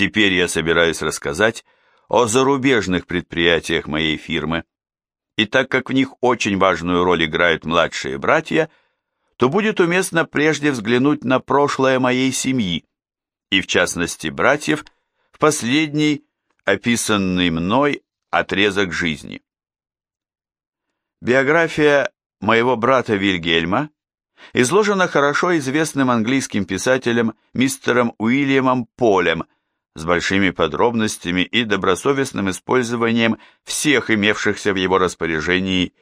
Теперь я собираюсь рассказать о зарубежных предприятиях моей фирмы. И так как в них очень важную роль играют младшие братья, то будет уместно прежде взглянуть на прошлое моей семьи, и в частности братьев, в последний, описанный мной, отрезок жизни. Биография моего брата Вильгельма изложена хорошо известным английским писателем мистером Уильямом Полем с большими подробностями и добросовестным использованием всех имевшихся в его распоряжении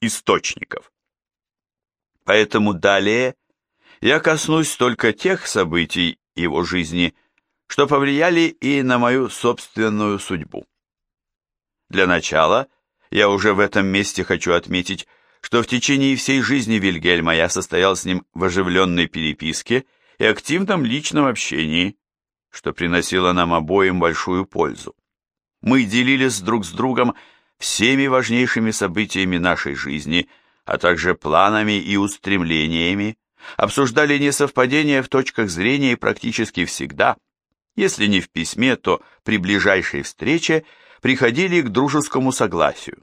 источников. Поэтому далее я коснусь только тех событий его жизни, что повлияли и на мою собственную судьбу. Для начала я уже в этом месте хочу отметить, что в течение всей жизни Вильгельма я состоял с ним в оживленной переписке и активном личном общении, что приносило нам обоим большую пользу. Мы делились друг с другом всеми важнейшими событиями нашей жизни, а также планами и устремлениями, обсуждали несовпадения в точках зрения практически всегда, если не в письме, то при ближайшей встрече приходили к дружескому согласию.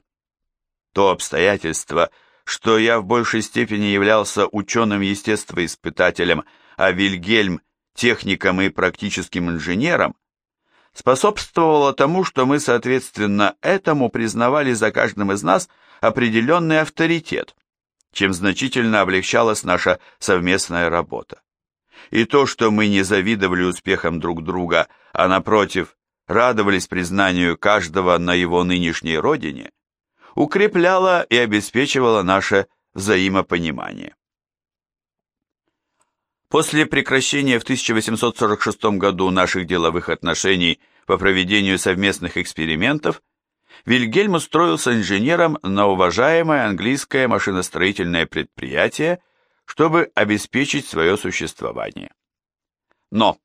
То обстоятельство, что я в большей степени являлся ученым-естествоиспытателем, а Вильгельм – техником и практическим инженером, способствовало тому, что мы, соответственно, этому признавали за каждым из нас определенный авторитет, чем значительно облегчалась наша совместная работа. И то, что мы не завидовали успехам друг друга, а напротив, радовались признанию каждого на его нынешней родине, укрепляло и обеспечивало наше взаимопонимание. После прекращения в 1846 году наших деловых отношений по проведению совместных экспериментов, Вильгельм устроился инженером на уважаемое английское машиностроительное предприятие, чтобы обеспечить свое существование. Но,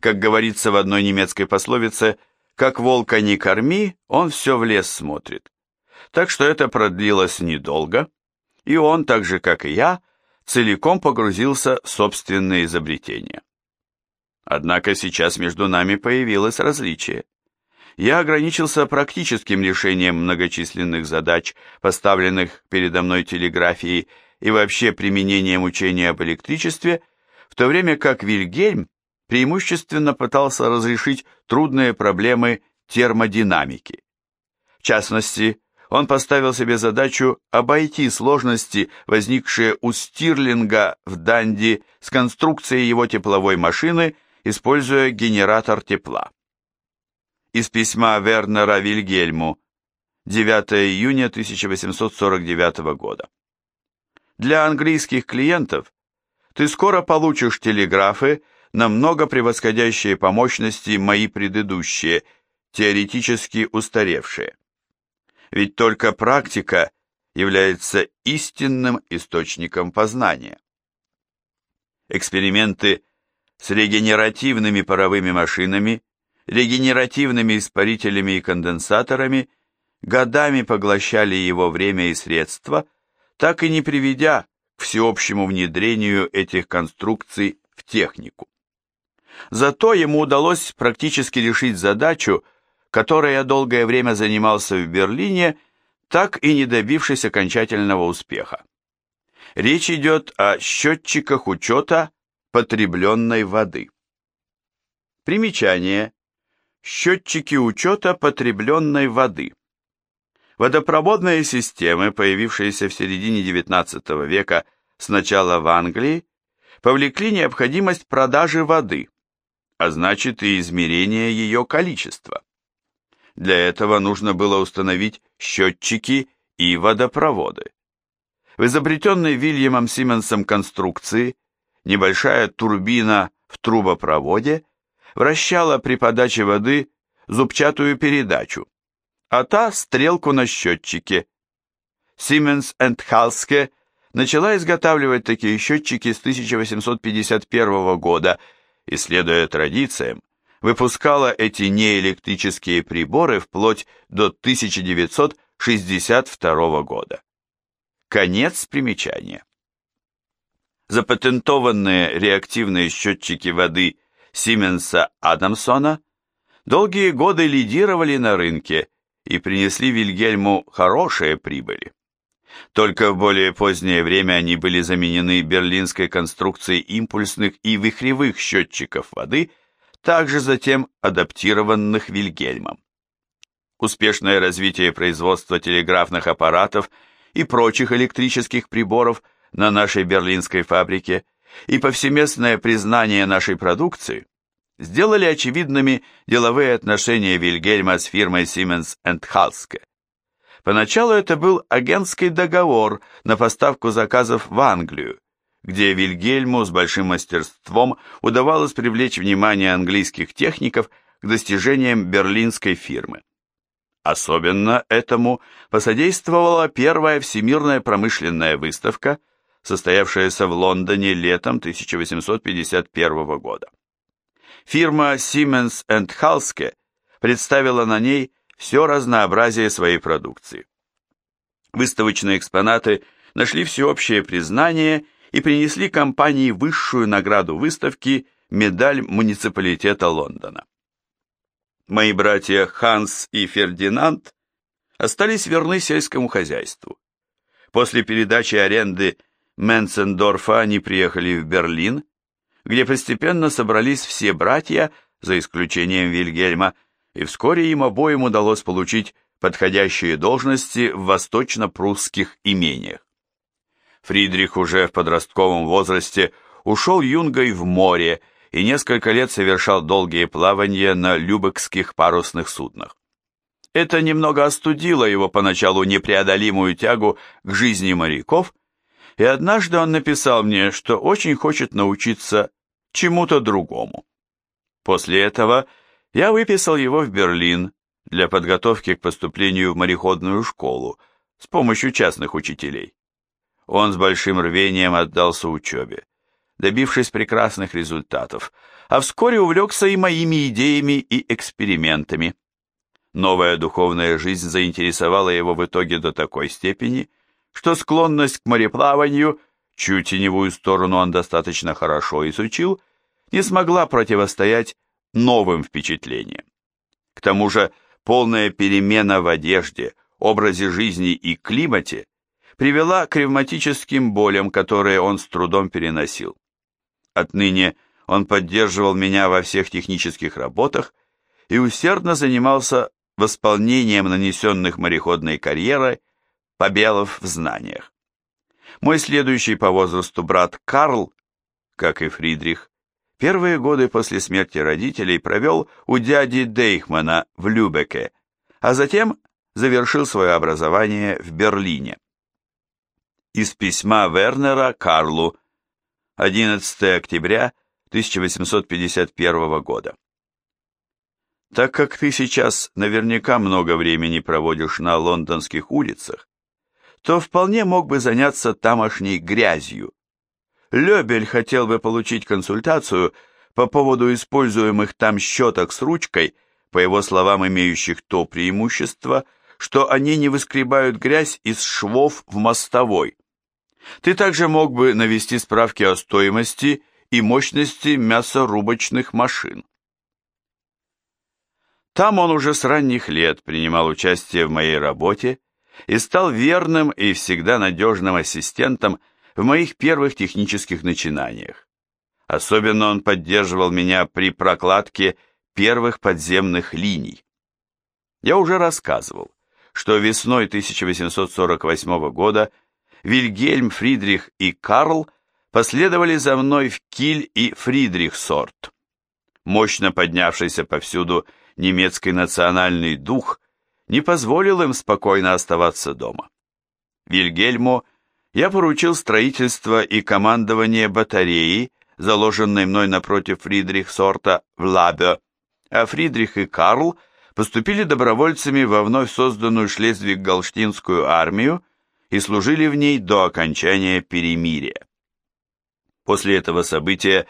как говорится в одной немецкой пословице, как волка не корми, он все в лес смотрит. Так что это продлилось недолго, и он, так же как и я, целиком погрузился в собственные изобретения. Однако сейчас между нами появилось различие я ограничился практическим решением многочисленных задач, поставленных передо мной телеграфией и вообще применением учения об электричестве, в то время как Вильгельм преимущественно пытался разрешить трудные проблемы термодинамики. В частности, он поставил себе задачу обойти сложности, возникшие у Стирлинга в Данди с конструкцией его тепловой машины, используя генератор тепла из письма Вернера Вильгельму 9 июня 1849 года. Для английских клиентов ты скоро получишь телеграфы, намного превосходящие по мощности мои предыдущие, теоретически устаревшие. Ведь только практика является истинным источником познания. Эксперименты с регенеративными паровыми машинами регенеративными испарителями и конденсаторами, годами поглощали его время и средства, так и не приведя к всеобщему внедрению этих конструкций в технику. Зато ему удалось практически решить задачу, которой я долгое время занимался в Берлине, так и не добившись окончательного успеха. Речь идет о счетчиках учета потребленной воды. Примечание. Счетчики учета потребленной воды. Водопроводные системы, появившиеся в середине XIX века сначала в Англии, повлекли необходимость продажи воды, а значит и измерения ее количества. Для этого нужно было установить счетчики и водопроводы. В изобретенной Вильямом Симмонсом конструкции небольшая турбина в трубопроводе вращала при подаче воды зубчатую передачу, а та стрелку на счетчике. Siemens Halske начала изготавливать такие счетчики с 1851 года и, следуя традициям, выпускала эти неэлектрические приборы вплоть до 1962 года. Конец примечания. Запатентованные реактивные счетчики воды Сименса Адамсона долгие годы лидировали на рынке и принесли Вильгельму хорошие прибыли. Только в более позднее время они были заменены берлинской конструкцией импульсных и вихревых счетчиков воды, также затем адаптированных Вильгельмом. Успешное развитие производства телеграфных аппаратов и прочих электрических приборов на нашей берлинской фабрике и повсеместное признание нашей продукции сделали очевидными деловые отношения Вильгельма с фирмой Siemens Halske. Поначалу это был агентский договор на поставку заказов в Англию, где Вильгельму с большим мастерством удавалось привлечь внимание английских техников к достижениям берлинской фирмы. Особенно этому посодействовала первая всемирная промышленная выставка, состоявшаяся в Лондоне летом 1851 года. Фирма Siemens Halske представила на ней все разнообразие своей продукции. Выставочные экспонаты нашли всеобщее признание и принесли компании высшую награду выставки медаль муниципалитета Лондона. Мои братья Ханс и Фердинанд остались верны сельскому хозяйству. После передачи аренды Менцендорфа они приехали в Берлин, где постепенно собрались все братья, за исключением Вильгельма, и вскоре им обоим удалось получить подходящие должности в восточно-прусских имениях. Фридрих уже в подростковом возрасте ушел юнгой в море и несколько лет совершал долгие плавания на любекских парусных суднах. Это немного остудило его поначалу непреодолимую тягу к жизни моряков, и однажды он написал мне, что очень хочет научиться чему-то другому. После этого я выписал его в Берлин для подготовки к поступлению в мореходную школу с помощью частных учителей. Он с большим рвением отдался учебе, добившись прекрасных результатов, а вскоре увлекся и моими идеями и экспериментами. Новая духовная жизнь заинтересовала его в итоге до такой степени, что склонность к мореплаванию, чью теневую сторону он достаточно хорошо изучил, не смогла противостоять новым впечатлениям. К тому же полная перемена в одежде, образе жизни и климате привела к ревматическим болям, которые он с трудом переносил. Отныне он поддерживал меня во всех технических работах и усердно занимался восполнением нанесенных мореходной карьерой побелов в знаниях. Мой следующий по возрасту брат Карл, как и Фридрих, Первые годы после смерти родителей провел у дяди Дейхмана в Любеке, а затем завершил свое образование в Берлине. Из письма Вернера Карлу 11 октября 1851 года. Так как ты сейчас наверняка много времени проводишь на лондонских улицах, то вполне мог бы заняться тамошней грязью, Лебель хотел бы получить консультацию по поводу используемых там щеток с ручкой, по его словам, имеющих то преимущество, что они не выскребают грязь из швов в мостовой. Ты также мог бы навести справки о стоимости и мощности мясорубочных машин. Там он уже с ранних лет принимал участие в моей работе и стал верным и всегда надежным ассистентом в моих первых технических начинаниях. Особенно он поддерживал меня при прокладке первых подземных линий. Я уже рассказывал, что весной 1848 года Вильгельм, Фридрих и Карл последовали за мной в Киль и Фридрихсорт. Мощно поднявшийся повсюду немецкий национальный дух не позволил им спокойно оставаться дома. Вильгельму я поручил строительство и командование батареи, заложенной мной напротив Фридрихсорта в Лабе, а Фридрих и Карл поступили добровольцами во вновь созданную Шлезвиг-Галштинскую армию и служили в ней до окончания перемирия. После этого события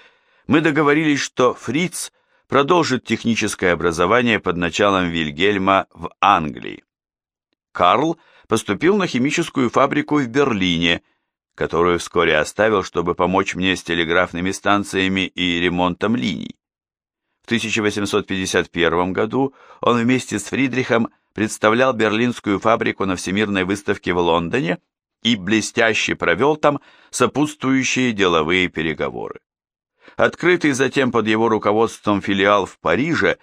мы договорились, что Фриц продолжит техническое образование под началом Вильгельма в Англии. Карл – поступил на химическую фабрику в Берлине, которую вскоре оставил, чтобы помочь мне с телеграфными станциями и ремонтом линий. В 1851 году он вместе с Фридрихом представлял берлинскую фабрику на Всемирной выставке в Лондоне и блестяще провел там сопутствующие деловые переговоры. Открытый затем под его руководством филиал в Париже,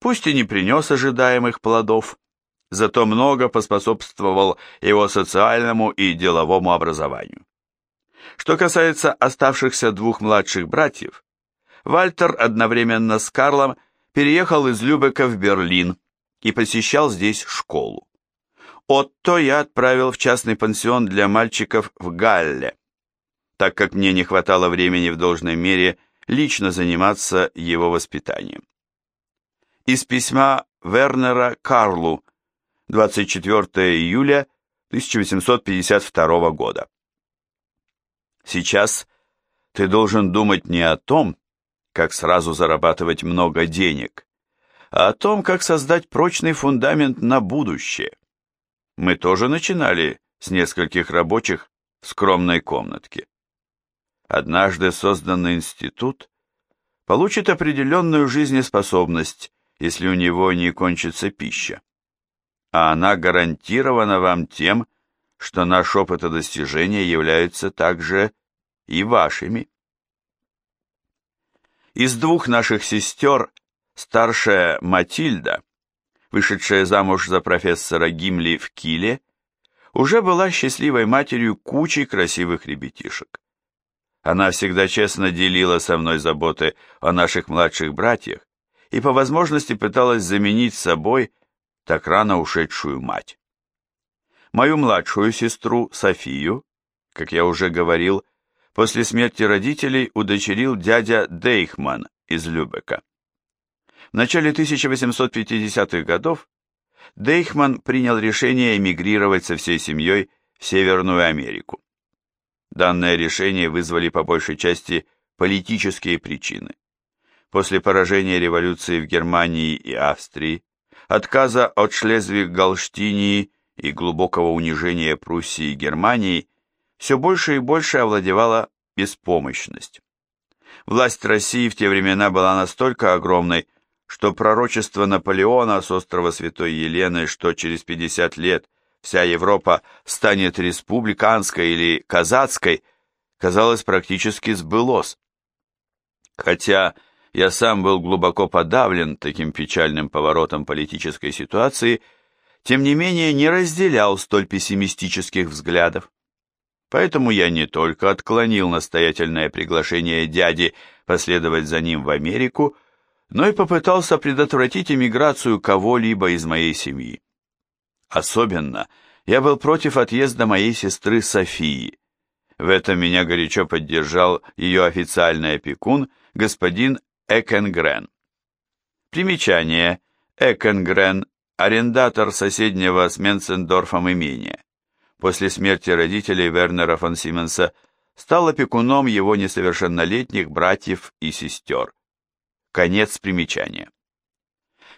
пусть и не принес ожидаемых плодов, зато много поспособствовал его социальному и деловому образованию. Что касается оставшихся двух младших братьев, Вальтер одновременно с Карлом переехал из Любека в Берлин и посещал здесь школу. Отто я отправил в частный пансион для мальчиков в Галле, так как мне не хватало времени в должной мере лично заниматься его воспитанием. Из письма Вернера Карлу 24 июля 1852 года. Сейчас ты должен думать не о том, как сразу зарабатывать много денег, а о том, как создать прочный фундамент на будущее. Мы тоже начинали с нескольких рабочих в скромной комнатке. Однажды созданный институт получит определенную жизнеспособность, если у него не кончится пища. А она гарантирована вам тем, что наш опыт и достижения являются также и вашими. Из двух наших сестер старшая Матильда, вышедшая замуж за профессора Гимли в Киле, уже была счастливой матерью кучи красивых ребятишек. Она всегда честно делила со мной заботы о наших младших братьях и по возможности пыталась заменить собой так рано ушедшую мать. Мою младшую сестру Софию, как я уже говорил, после смерти родителей удочерил дядя Дейхман из Любека. В начале 1850-х годов Дейхман принял решение эмигрировать со всей семьей в Северную Америку. Данное решение вызвали по большей части политические причины. После поражения революции в Германии и Австрии, отказа от Шлезвиг-Галштинии и глубокого унижения Пруссии и Германии, все больше и больше овладевала беспомощность. Власть России в те времена была настолько огромной, что пророчество Наполеона с острова Святой Елены, что через 50 лет вся Европа станет республиканской или казацкой, казалось практически сбылось. Хотя я сам был глубоко подавлен таким печальным поворотом политической ситуации, тем не менее не разделял столь пессимистических взглядов. Поэтому я не только отклонил настоятельное приглашение дяди последовать за ним в Америку, но и попытался предотвратить эмиграцию кого-либо из моей семьи. Особенно я был против отъезда моей сестры Софии. В этом меня горячо поддержал ее официальный опекун, господин Экенгрен. Примечание. Экенгрен – арендатор соседнего с Менцендорфом имения после смерти родителей Вернера фон Сименса стал опекуном его несовершеннолетних братьев и сестер. Конец примечания.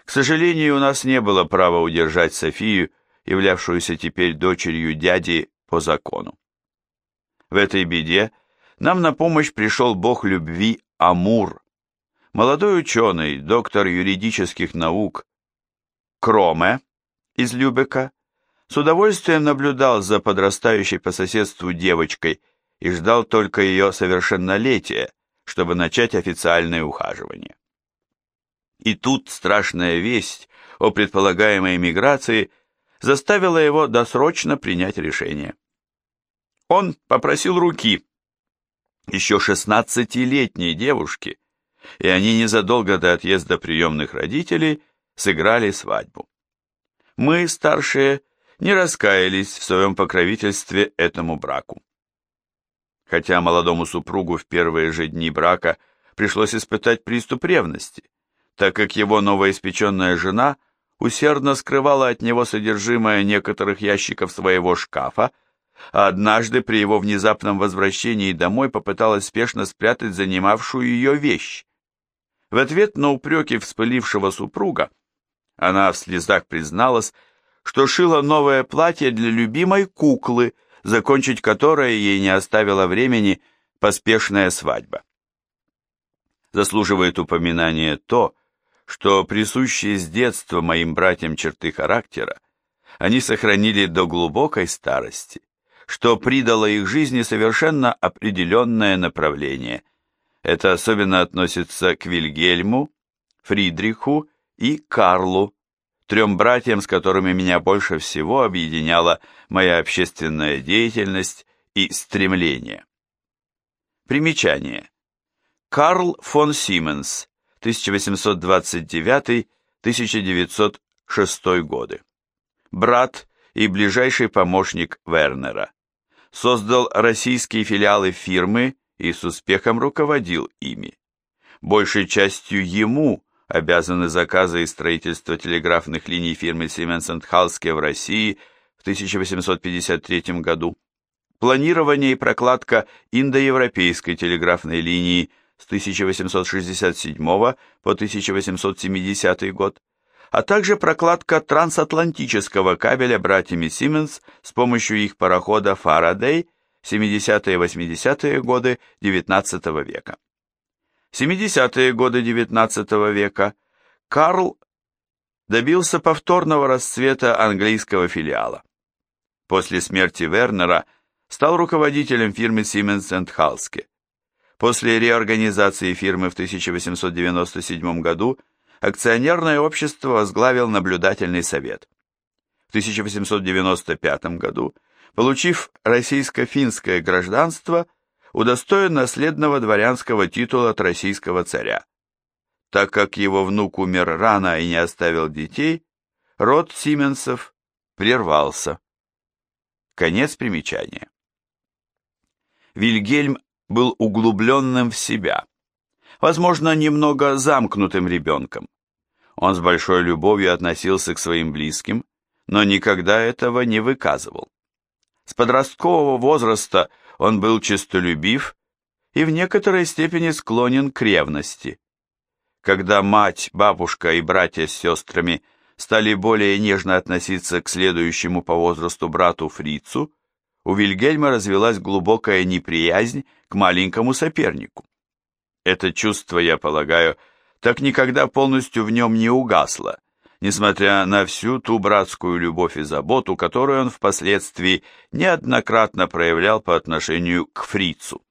К сожалению, у нас не было права удержать Софию, являвшуюся теперь дочерью дяди по закону. В этой беде нам на помощь пришел бог любви Амур, молодой ученый, доктор юридических наук Кроме из Любека, с удовольствием наблюдал за подрастающей по соседству девочкой и ждал только ее совершеннолетия, чтобы начать официальное ухаживание. И тут страшная весть о предполагаемой миграции заставила его досрочно принять решение. Он попросил руки еще шестнадцатилетней девушки, и они незадолго до отъезда приемных родителей сыграли свадьбу. Мы, старшие, не раскаялись в своем покровительстве этому браку. Хотя молодому супругу в первые же дни брака пришлось испытать приступ ревности, так как его новоиспеченная жена усердно скрывала от него содержимое некоторых ящиков своего шкафа, а однажды при его внезапном возвращении домой попыталась спешно спрятать занимавшую ее вещь. В ответ на упреки вспылившего супруга она в слезах призналась, что шила новое платье для любимой куклы, закончить которое ей не оставила времени поспешная свадьба. Заслуживает упоминания то, что присущие с детства моим братьям черты характера они сохранили до глубокой старости, что придало их жизни совершенно определенное направление. Это особенно относится к Вильгельму, Фридриху и Карлу, трем братьям, с которыми меня больше всего объединяла моя общественная деятельность и стремление. Примечание. Карл фон Сименс, 1829-1906 годы. Брат и ближайший помощник Вернера. Создал российские филиалы фирмы и с успехом руководил ими. Большей частью ему обязаны заказы и строительство телеграфных линий фирмы Siemens Halske в России в 1853 году, планирование и прокладка индоевропейской телеграфной линии с 1867 по 1870 год, а также прокладка трансатлантического кабеля братьями Siemens с помощью их парохода Faraday 70-е 80-е годы XIX века. 70-е годы XIX века Карл добился повторного расцвета английского филиала. После смерти Вернера стал руководителем фирмы Siemens Halske. После реорганизации фирмы в 1897 году акционерное общество возглавил наблюдательный совет. В 1895 году, получив российско-финское гражданство, удостоен наследного дворянского титула от российского царя. Так как его внук умер рано и не оставил детей, род Сименсов прервался. Конец примечания. Вильгельм был углубленным в себя, возможно, немного замкнутым ребенком. Он с большой любовью относился к своим близким, но никогда этого не выказывал. С подросткового возраста он был честолюбив и в некоторой степени склонен к ревности. Когда мать, бабушка и братья с сестрами стали более нежно относиться к следующему по возрасту брату Фрицу, у Вильгельма развелась глубокая неприязнь к маленькому сопернику. Это чувство, я полагаю, так никогда полностью в нем не угасло, несмотря на всю ту братскую любовь и заботу, которую он впоследствии неоднократно проявлял по отношению к фрицу.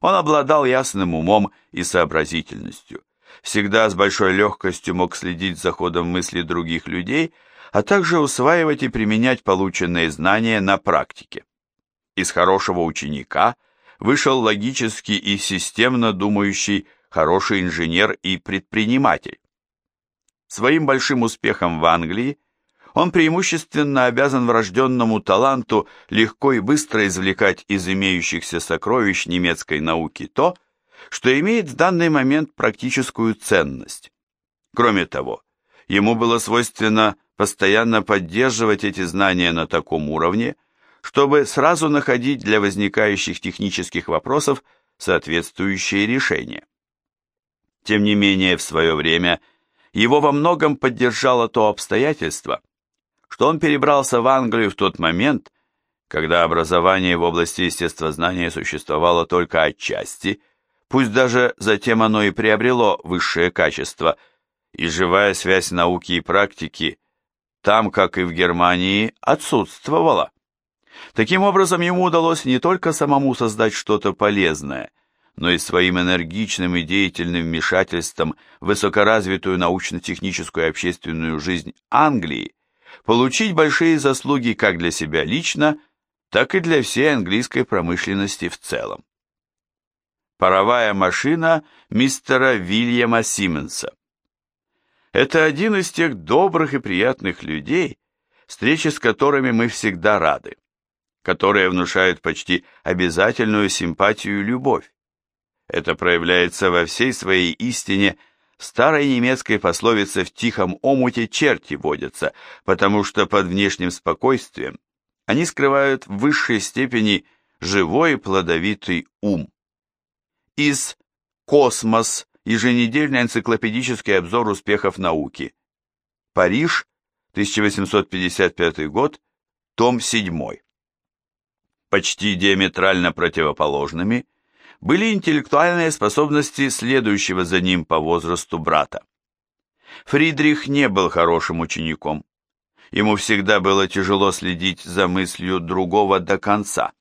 Он обладал ясным умом и сообразительностью, всегда с большой легкостью мог следить за ходом мысли других людей, а также усваивать и применять полученные знания на практике. Из хорошего ученика вышел логически и системно думающий хороший инженер и предприниматель. Своим большим успехом в Англии он преимущественно обязан врожденному таланту легко и быстро извлекать из имеющихся сокровищ немецкой науки то, что имеет в данный момент практическую ценность. Кроме того, ему было свойственно постоянно поддерживать эти знания на таком уровне, чтобы сразу находить для возникающих технических вопросов соответствующие решения. Тем не менее, в свое время – его во многом поддержало то обстоятельство, что он перебрался в Англию в тот момент, когда образование в области естествознания существовало только отчасти, пусть даже затем оно и приобрело высшее качество, и живая связь науки и практики там, как и в Германии, отсутствовала. Таким образом, ему удалось не только самому создать что-то полезное – но и своим энергичным и деятельным вмешательством в высокоразвитую научно-техническую и общественную жизнь Англии получить большие заслуги как для себя лично, так и для всей английской промышленности в целом. Паровая машина мистера Вильяма Симмонса. Это один из тех добрых и приятных людей, встречи с которыми мы всегда рады, которые внушают почти обязательную симпатию и любовь. Это проявляется во всей своей истине старой немецкой пословице «в тихом омуте черти водятся», потому что под внешним спокойствием они скрывают в высшей степени живой плодовитый ум. Из «Космос» еженедельный энциклопедический обзор успехов науки. Париж, 1855 год, том 7. Почти диаметрально противоположными были интеллектуальные способности следующего за ним по возрасту брата. Фридрих не был хорошим учеником. Ему всегда было тяжело следить за мыслью другого до конца.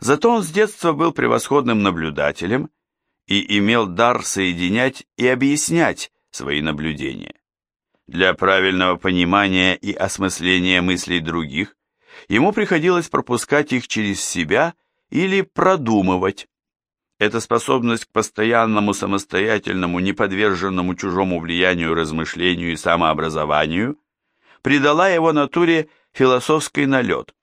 Зато он с детства был превосходным наблюдателем и имел дар соединять и объяснять свои наблюдения. Для правильного понимания и осмысления мыслей других ему приходилось пропускать их через себя или продумывать. Эта способность к постоянному самостоятельному, неподверженному чужому влиянию размышлению и самообразованию придала его натуре философский налет,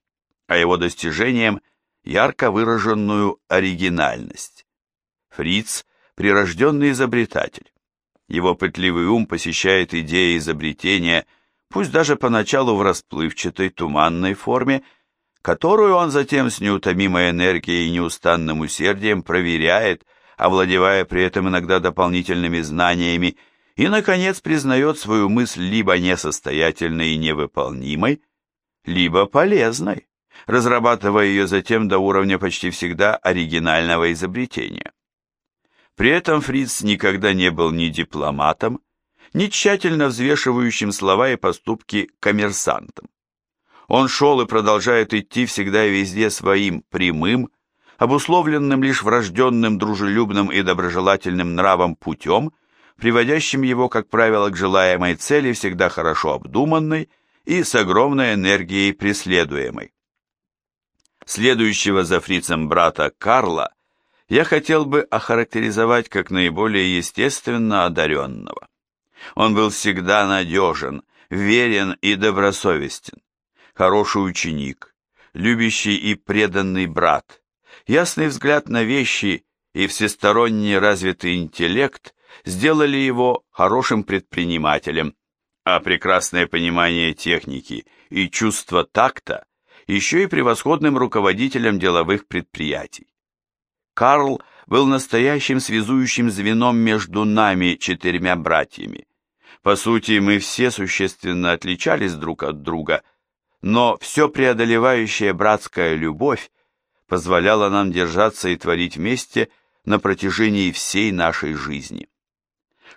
а его достижениям ярко выраженную оригинальность. Фриц – прирожденный изобретатель. Его пытливый ум посещает идеи изобретения, пусть даже поначалу в расплывчатой, туманной форме, которую он затем с неутомимой энергией и неустанным усердием проверяет, овладевая при этом иногда дополнительными знаниями, и, наконец, признает свою мысль либо несостоятельной и невыполнимой, либо полезной, разрабатывая ее затем до уровня почти всегда оригинального изобретения. При этом Фриц никогда не был ни дипломатом, ни тщательно взвешивающим слова и поступки коммерсантом. Он шел и продолжает идти всегда и везде своим прямым, обусловленным лишь врожденным дружелюбным и доброжелательным нравом путем, приводящим его, как правило, к желаемой цели, всегда хорошо обдуманной и с огромной энергией преследуемой. Следующего за фрицем брата Карла я хотел бы охарактеризовать как наиболее естественно одаренного. Он был всегда надежен, верен и добросовестен хороший ученик, любящий и преданный брат, ясный взгляд на вещи и всесторонне развитый интеллект сделали его хорошим предпринимателем, а прекрасное понимание техники и чувство такта еще и превосходным руководителем деловых предприятий. Карл был настоящим связующим звеном между нами, четырьмя братьями. По сути, мы все существенно отличались друг от друга – но все преодолевающая братская любовь позволяла нам держаться и творить вместе на протяжении всей нашей жизни.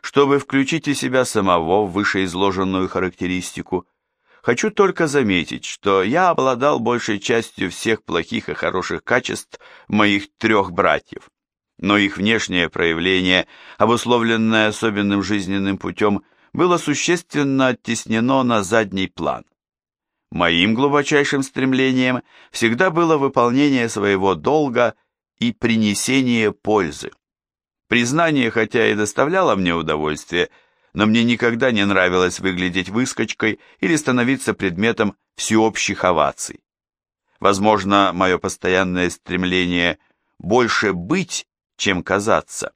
Чтобы включить и себя самого в вышеизложенную характеристику, хочу только заметить, что я обладал большей частью всех плохих и хороших качеств моих трех братьев, но их внешнее проявление, обусловленное особенным жизненным путем, было существенно оттеснено на задний план. Моим глубочайшим стремлением всегда было выполнение своего долга и принесение пользы. Признание, хотя и доставляло мне удовольствие, но мне никогда не нравилось выглядеть выскочкой или становиться предметом всеобщих оваций. Возможно, мое постоянное стремление больше быть, чем казаться,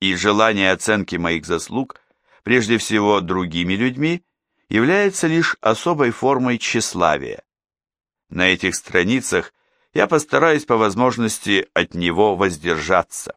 и желание оценки моих заслуг, прежде всего другими людьми, является лишь особой формой тщеславия. На этих страницах я постараюсь по возможности от него воздержаться.